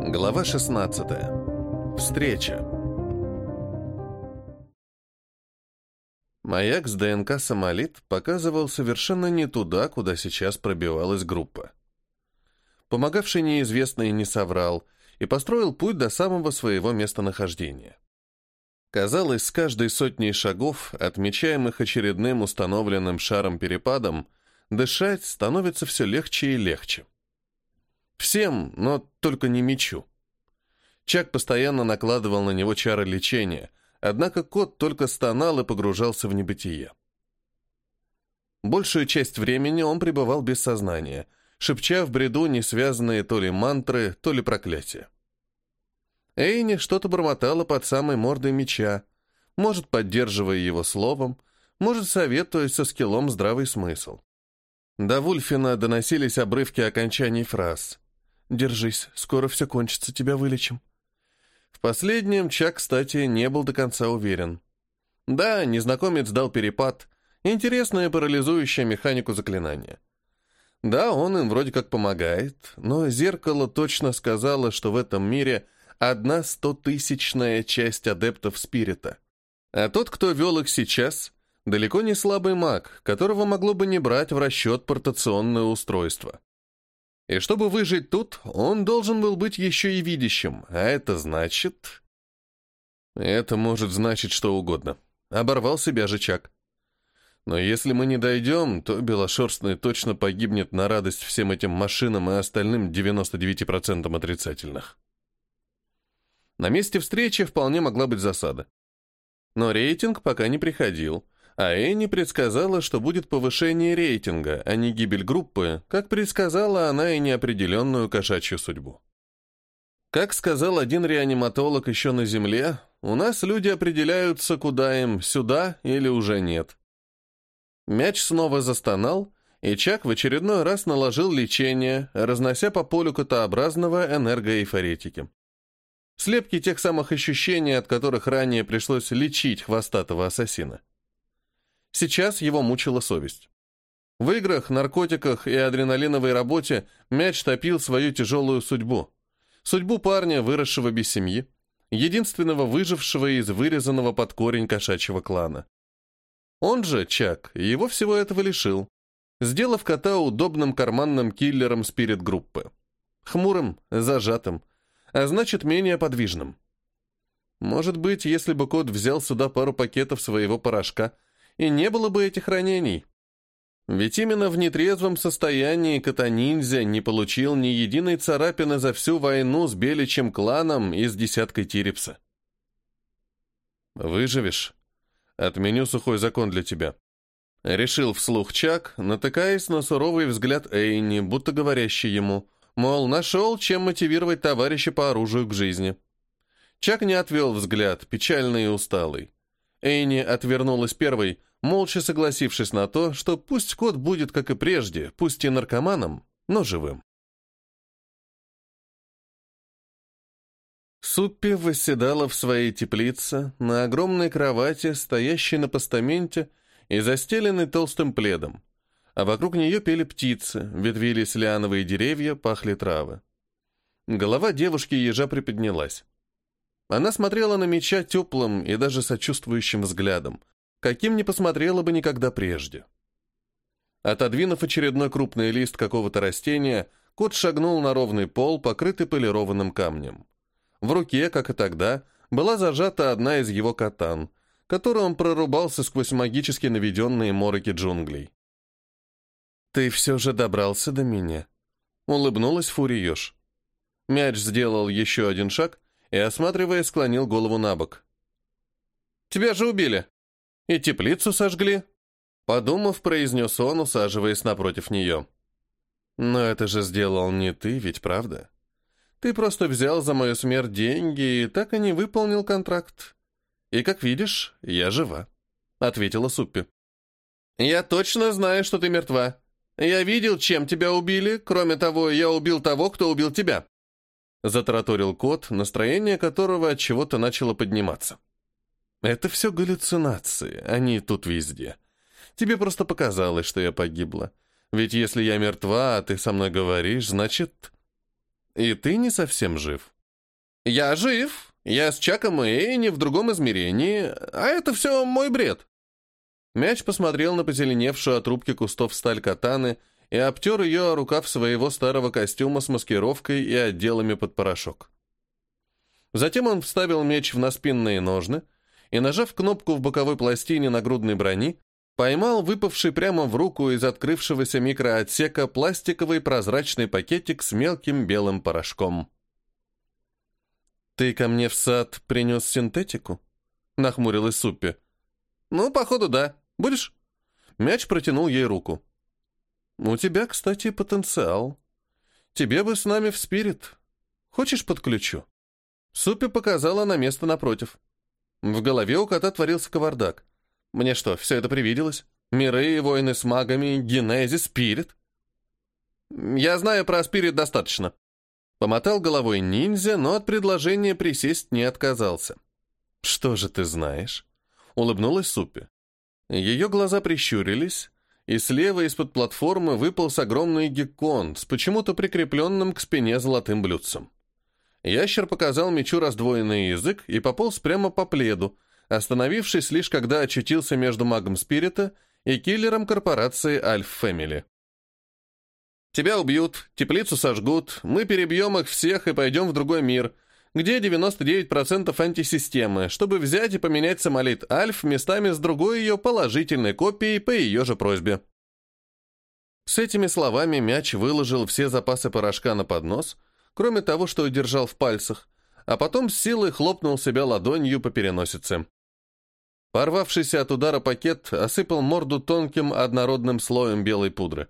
Глава 16. Встреча. Маяк с ДНК «Сомалит» показывал совершенно не туда, куда сейчас пробивалась группа. Помогавший неизвестный не соврал и построил путь до самого своего местонахождения. Казалось, с каждой сотней шагов, отмечаемых очередным установленным шаром-перепадом, дышать становится все легче и легче. Всем, но только не мечу. Чак постоянно накладывал на него чары лечения, однако кот только стонал и погружался в небытие. Большую часть времени он пребывал без сознания, шепча в бреду несвязанные то ли мантры, то ли проклятия. Эйни что-то бормотала под самой мордой меча, может, поддерживая его словом, может, советуя со скиллом здравый смысл. До Вульфина доносились обрывки окончаний фраз. Держись, скоро все кончится, тебя вылечим. В последнем Чак, кстати, не был до конца уверен. Да, незнакомец дал перепад, интересная парализующая механику заклинания. Да, он им вроде как помогает, но зеркало точно сказало, что в этом мире одна стотысячная часть адептов спирита. А тот, кто вел их сейчас, далеко не слабый маг, которого могло бы не брать в расчет портационное устройство. И чтобы выжить тут, он должен был быть еще и видящим, а это значит... Это может значить что угодно. Оборвал себя же Чак. Но если мы не дойдем, то Белошерстный точно погибнет на радость всем этим машинам и остальным 99% отрицательных. На месте встречи вполне могла быть засада. Но рейтинг пока не приходил, а Энни предсказала, что будет повышение рейтинга, а не гибель группы, как предсказала она и неопределенную кошачью судьбу. Как сказал один реаниматолог еще на Земле, у нас люди определяются, куда им, сюда или уже нет. Мяч снова застонал, и Чак в очередной раз наложил лечение, разнося по полю котообразного энергоэйфоретики. Слепки тех самых ощущений, от которых ранее пришлось лечить хвостатого ассасина. Сейчас его мучила совесть. В играх, наркотиках и адреналиновой работе мяч топил свою тяжелую судьбу. Судьбу парня, выросшего без семьи, единственного выжившего из вырезанного под корень кошачьего клана. Он же, Чак, его всего этого лишил, сделав кота удобным карманным киллером спирит-группы. Хмурым, зажатым, а значит, менее подвижным. Может быть, если бы кот взял сюда пару пакетов своего порошка – и не было бы этих ранений. Ведь именно в нетрезвом состоянии Катаниндзя не получил ни единой царапины за всю войну с Беличем кланом и с десяткой Тирипса. «Выживешь? Отменю сухой закон для тебя», — решил вслух Чак, натыкаясь на суровый взгляд Эйни, будто говорящий ему, мол, нашел, чем мотивировать товарища по оружию к жизни. Чак не отвел взгляд, печальный и усталый. Эйни отвернулась первой, молча согласившись на то, что пусть кот будет, как и прежде, пусть и наркоманом, но живым. Суппи восседала в своей теплице на огромной кровати, стоящей на постаменте и застеленной толстым пледом, а вокруг нее пели птицы, ветвились лиановые деревья, пахли травы. Голова девушки ежа приподнялась. Она смотрела на меча теплым и даже сочувствующим взглядом, каким не посмотрела бы никогда прежде. Отодвинув очередной крупный лист какого-то растения, кот шагнул на ровный пол, покрытый полированным камнем. В руке, как и тогда, была зажата одна из его катан, которой он прорубался сквозь магически наведенные мороки джунглей. «Ты все же добрался до меня», — улыбнулась Фуриёш. Мяч сделал еще один шаг и, осматривая, склонил голову на бок. «Тебя же убили!» И теплицу сожгли. Подумав, произнес он, усаживаясь напротив нее. Но это же сделал не ты, ведь правда? Ты просто взял за мою смерть деньги и так и не выполнил контракт. И, как видишь, я жива, — ответила Суппи. Я точно знаю, что ты мертва. Я видел, чем тебя убили. Кроме того, я убил того, кто убил тебя. Затараторил кот, настроение которого от чего-то начало подниматься. Это все галлюцинации, они тут везде. Тебе просто показалось, что я погибла. Ведь если я мертва, а ты со мной говоришь, значит... И ты не совсем жив. Я жив. Я с Чаком и Эйни в другом измерении, а это все мой бред. Мяч посмотрел на позеленевшую от трубки кустов сталь катаны и обтер ее о рукав своего старого костюма с маскировкой и отделами под порошок. Затем он вставил меч в наспинные ножны и, нажав кнопку в боковой пластине нагрудной брони, поймал выпавший прямо в руку из открывшегося микроотсека пластиковый прозрачный пакетик с мелким белым порошком. «Ты ко мне в сад принес синтетику?» — нахмурилась Суппи. «Ну, походу, да. Будешь?» Мяч протянул ей руку. «У тебя, кстати, потенциал. Тебе бы с нами в спирит. Хочешь, подключу?» Супи показала на место напротив. В голове у кота творился кавардак. Мне что, все это привиделось? Миры, войны с магами, генезис, спирит? Я знаю про спирит достаточно. Помотал головой ниндзя, но от предложения присесть не отказался. Что же ты знаешь? Улыбнулась Супи. Ее глаза прищурились, и слева из-под платформы выполз огромный геккон с почему-то прикрепленным к спине золотым блюдцем. Ящер показал мечу раздвоенный язык и пополз прямо по пледу, остановившись лишь когда очутился между магом Спирита и киллером корпорации Альф Фэмили. «Тебя убьют, теплицу сожгут, мы перебьем их всех и пойдем в другой мир, где 99% антисистемы, чтобы взять и поменять самолит Альф местами с другой ее положительной копией по ее же просьбе». С этими словами мяч выложил все запасы порошка на поднос, кроме того, что держал в пальцах, а потом с силой хлопнул себя ладонью по переносице. Порвавшийся от удара пакет осыпал морду тонким однородным слоем белой пудры.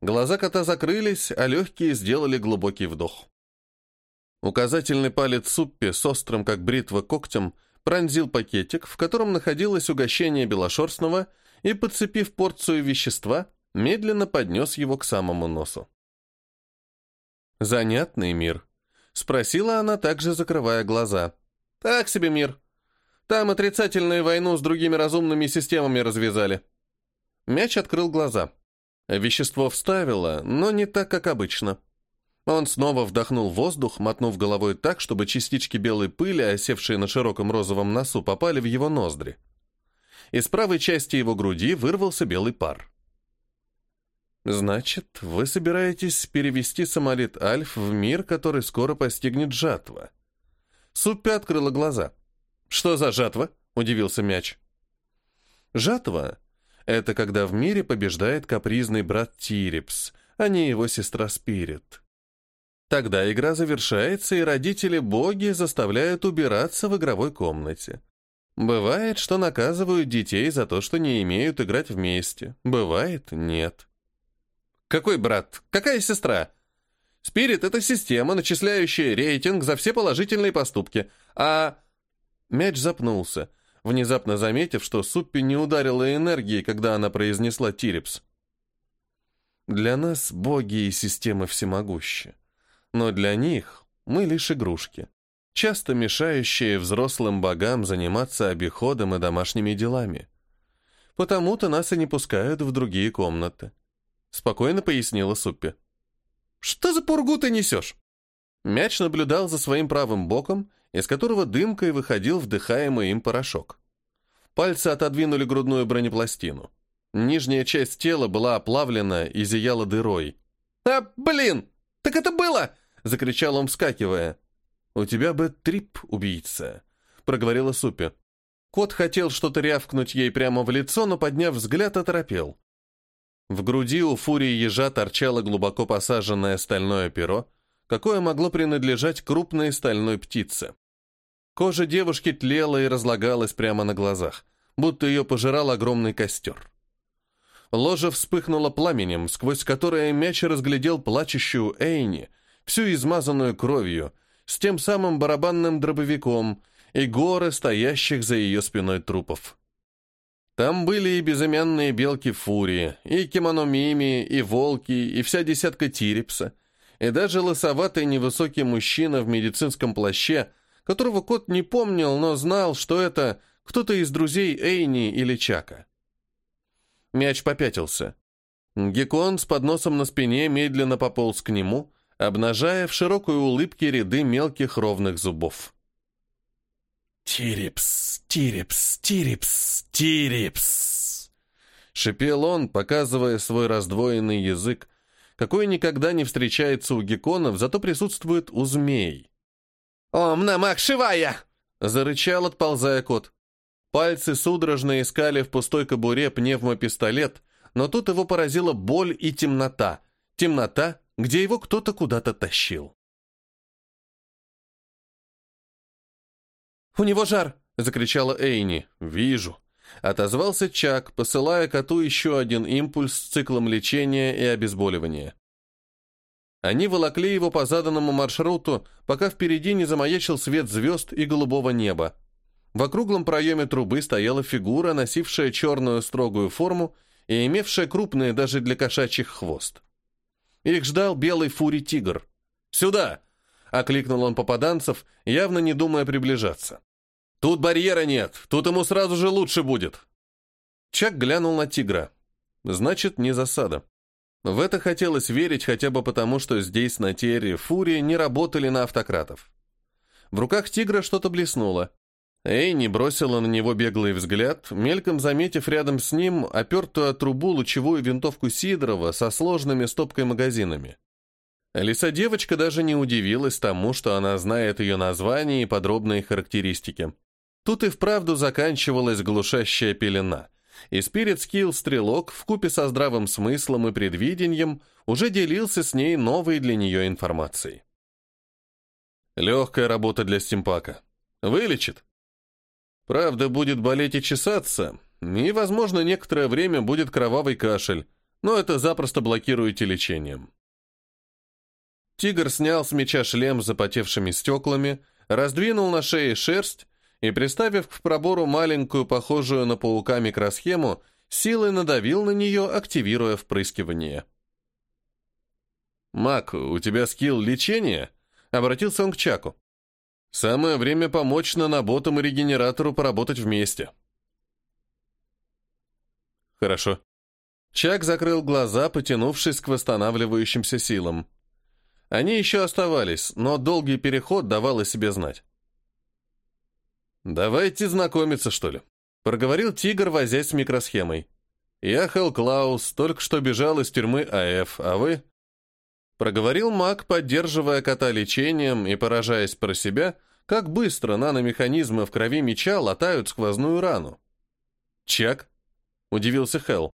Глаза кота закрылись, а легкие сделали глубокий вдох. Указательный палец Суппи с острым, как бритва, когтем пронзил пакетик, в котором находилось угощение белошерстного, и, подцепив порцию вещества, медленно поднес его к самому носу. «Занятный мир», — спросила она, также закрывая глаза. «Так себе мир», там отрицательную войну с другими разумными системами развязали. Мяч открыл глаза. Вещество вставило, но не так, как обычно. Он снова вдохнул воздух, мотнув головой так, чтобы частички белой пыли, осевшие на широком розовом носу, попали в его ноздри. Из правой части его груди вырвался белый пар. «Значит, вы собираетесь перевести самолет Альф в мир, который скоро постигнет жатва?» Суппи открыла глаза. «Что за жатва?» — удивился мяч. «Жатва — это когда в мире побеждает капризный брат Тирипс, а не его сестра Спирит. Тогда игра завершается, и родители-боги заставляют убираться в игровой комнате. Бывает, что наказывают детей за то, что не умеют играть вместе. Бывает, нет. Какой брат? Какая сестра? Спирит — это система, начисляющая рейтинг за все положительные поступки, а Мяч запнулся, внезапно заметив, что Суппи не ударило энергией, когда она произнесла «Тирипс». «Для нас боги и системы всемогущи, но для них мы лишь игрушки, часто мешающие взрослым богам заниматься обиходом и домашними делами. Потому-то нас и не пускают в другие комнаты», — спокойно пояснила Суппи. «Что за пургу ты несешь?» Мяч наблюдал за своим правым боком из которого дымкой выходил вдыхаемый им порошок. Пальцы отодвинули грудную бронепластину. Нижняя часть тела была оплавлена и зияла дырой. «А, блин! Так это было!» — закричал он, вскакивая. «У тебя бы трип, убийца», — проговорила Супи. Кот хотел что-то рявкнуть ей прямо в лицо, но, подняв взгляд, оторопел. В груди у фурии ежа торчало глубоко посаженное стальное перо, какое могло принадлежать крупной стальной птице. Кожа девушки тлела и разлагалась прямо на глазах, будто ее пожирал огромный костер. Ложа вспыхнула пламенем, сквозь которое мяч разглядел плачущую Эйни, всю измазанную кровью, с тем самым барабанным дробовиком и горы стоящих за ее спиной трупов. Там были и безымянные белки Фурии, и кимономими, и волки, и вся десятка тирипса, и даже лысоватый невысокий мужчина в медицинском плаще — которого кот не помнил, но знал, что это кто-то из друзей Эйни или Чака. Мяч попятился. Геккон с подносом на спине медленно пополз к нему, обнажая в широкой улыбке ряды мелких ровных зубов. «Тирипс, тирипс, тирипс, тирипс!» Шипел он, показывая свой раздвоенный язык, какой никогда не встречается у гекконов, зато присутствует у змей. «Ом намах шивая!» — зарычал, отползая кот. Пальцы судорожно искали в пустой кобуре пневмопистолет, но тут его поразила боль и темнота. Темнота, где его кто-то куда-то тащил. «У него жар!» — закричала Эйни. «Вижу». Отозвался Чак, посылая коту еще один импульс с циклом лечения и обезболивания. Они волокли его по заданному маршруту, пока впереди не замаячил свет звезд и голубого неба. В округлом проеме трубы стояла фигура, носившая черную строгую форму и имевшая крупный даже для кошачьих хвост. Их ждал белый фури-тигр. «Сюда!» — окликнул он попаданцев, явно не думая приближаться. «Тут барьера нет, тут ему сразу же лучше будет!» Чак глянул на тигра. «Значит, не засада». В это хотелось верить хотя бы потому, что здесь, на Терре, фурии не работали на автократов. В руках тигра что-то блеснуло. Эйни бросила на него беглый взгляд, мельком заметив рядом с ним опертую от трубу лучевую винтовку Сидорова со сложными стопкой магазинами. Лиса-девочка даже не удивилась тому, что она знает ее название и подробные характеристики. Тут и вправду заканчивалась глушащая пелена, и спирит-скилл-стрелок вкупе со здравым смыслом и предвидением уже делился с ней новой для нее информацией. Легкая работа для стимпака. Вылечит. Правда, будет болеть и чесаться, и, возможно, некоторое время будет кровавый кашель, но это запросто блокируете лечением. Тигр снял с меча шлем с запотевшими стеклами, раздвинул на шее шерсть и, приставив к пробору маленькую, похожую на паука микросхему, силой надавил на нее, активируя впрыскивание. «Мак, у тебя скилл лечения?» — обратился он к Чаку. Самое время помочь наноботам и регенератору поработать вместе. Хорошо. Чак закрыл глаза, потянувшись к восстанавливающимся силам. Они еще оставались, но долгий переход давал о себе знать. «Давайте знакомиться, что ли», — проговорил Тигр, возясь с микросхемой. «Я Хелл Клаус, только что бежал из тюрьмы АФ, а вы?» Проговорил маг, поддерживая кота лечением и поражаясь про себя, как быстро наномеханизмы в крови меча латают сквозную рану. «Чак?» — удивился Хелл.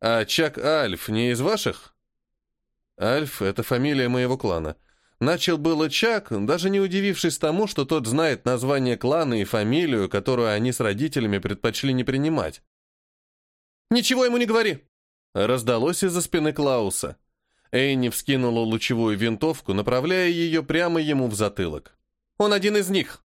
«А Чак Альф не из ваших?» «Альф — это фамилия моего клана». Начал было Чак, даже не удивившись тому, что тот знает название клана и фамилию, которую они с родителями предпочли не принимать. «Ничего ему не говори!» Раздалось из-за спины Клауса. Эйни вскинула лучевую винтовку, направляя ее прямо ему в затылок. «Он один из них!»